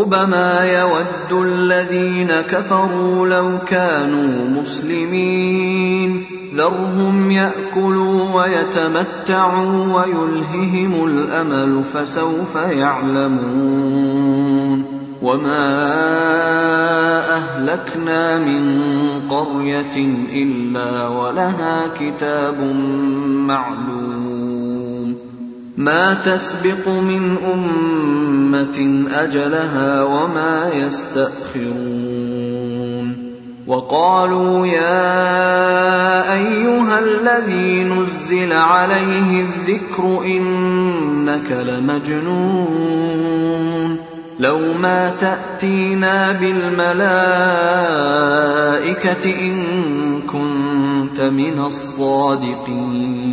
ربما يود الذين كفروا لو كانوا مسلمين. ذرهم يأكلوا ويتمتعوا ويلههم الأمل فسوف يعلمون. وما أهلكنا من قرية إلا ولها كتاب معلوم. ما تسبق من أمة أجلها وما يستأخرون. وقالوا يا أيها الذي نزل عليه الذكر إنك لمجنون. لو ما تأتينا بالملائكة إن كنت من الصادقين.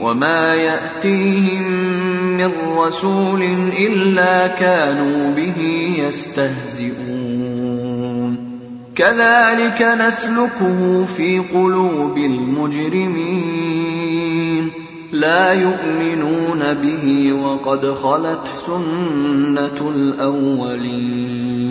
وما ياتيهم من رسول الا كانوا به يستهزئون كذلك نسلكه في قلوب المجرمين لا يؤمنون به وقد خلت سنه الاولين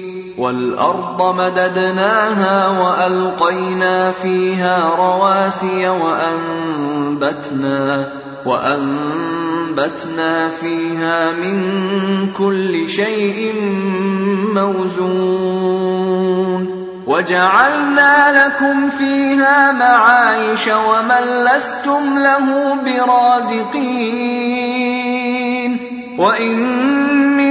والأرض مددناها وألقينا فيها رواسي وأنبتنا وأنبتنا فيها من كل شيء موزون وجعلنا لكم فيها معايش ومن لستم له برازقين وان من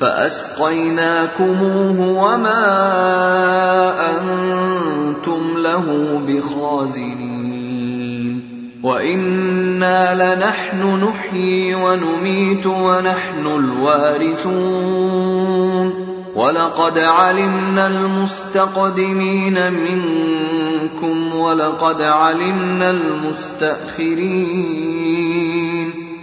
فأسقيناكموه وما أنتم له بخازنين. وإنا لنحن نحيي ونميت ونحن الوارثون. ولقد علمنا المستقدمين منكم ولقد علمنا المستأخرين.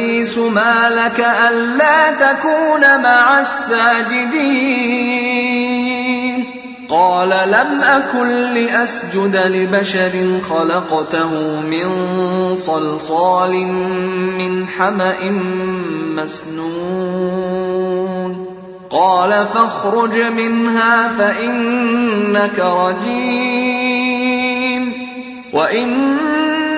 ابليس ما لك ألا تكون مع الساجدين. قال لم أكن لأسجد لبشر خلقته من صلصال من حمأ مسنون. قال فاخرج منها فإنك رجيم. وإن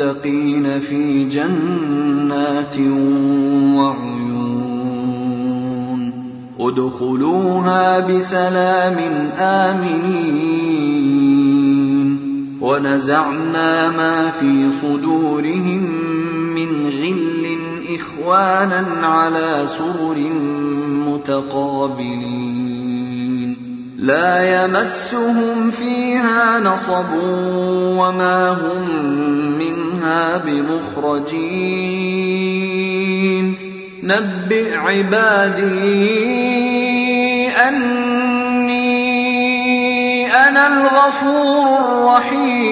المتقين في جنات وعيون. ادخلوها بسلام آمنين. ونزعنا ما في صدورهم من غل إخوانا على سرر متقابلين. لا يمسهم فيها نصب وما هم منها بمخرجين. نبئ عبادي أني أنا الغفور الرحيم.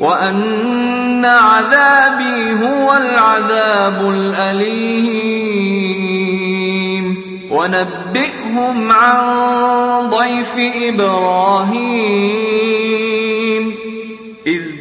وأن عذابي هو العذاب الأليم. ونبئهم عن ضيف إبراهيم.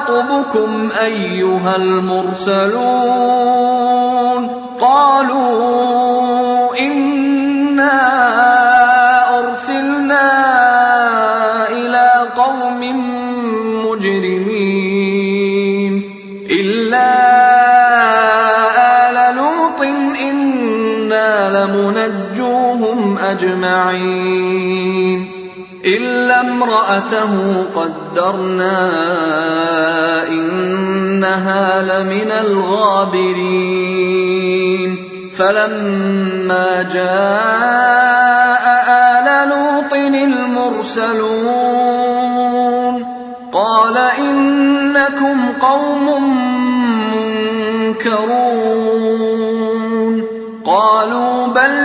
خطبكم أيها المرسلون قالوا إنا أرسلنا إلى قوم مجرمين إلا آل لوط إنا لمنجوهم أجمعين إلا امرأته قدرنا إنها لمن الغابرين فلما جاء آل لوط المرسلون قال إنكم قوم منكرون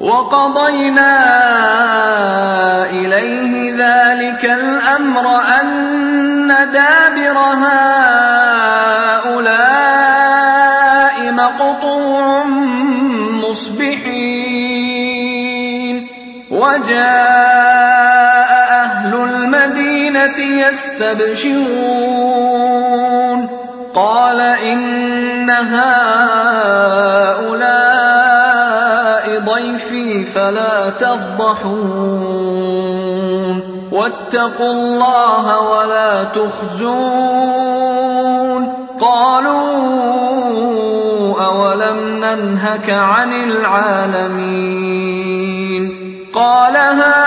وقضينا إليه ذلك الأمر أن دابر هؤلاء مقطوع مصبحين. وجاء أهل المدينة يستبشرون. قال إن هؤلاء ضيفي فلا تفضحون واتقوا الله ولا تخزون قالوا أولم ننهك عن العالمين قال هؤلاء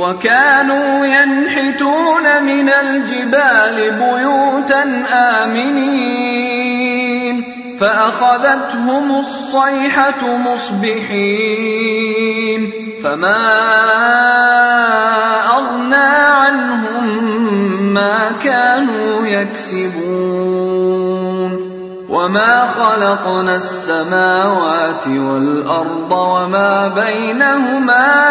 وكانوا ينحتون من الجبال بيوتا آمنين فأخذتهم الصيحة مصبحين فما أغنى عنهم ما كانوا يكسبون وما خلقنا السماوات والأرض وما بينهما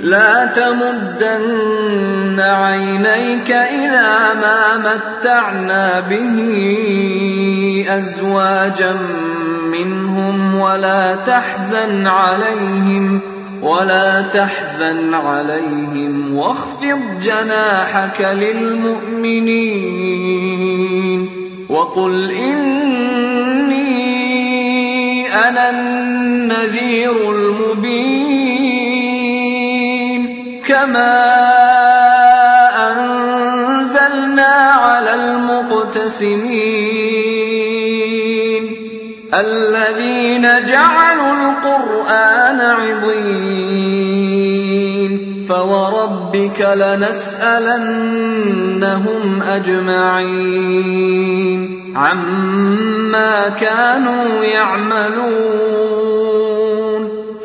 لا تمدن عينيك إلى ما متعنا به أزواجا منهم ولا تحزن عليهم ولا تحزن عليهم واخفض جناحك للمؤمنين وقل إني أنا النذير المبين كما أنزلنا على المقتسمين الذين جعلوا القرآن عظيم فوربك لنسألنهم أجمعين عما كانوا يعملون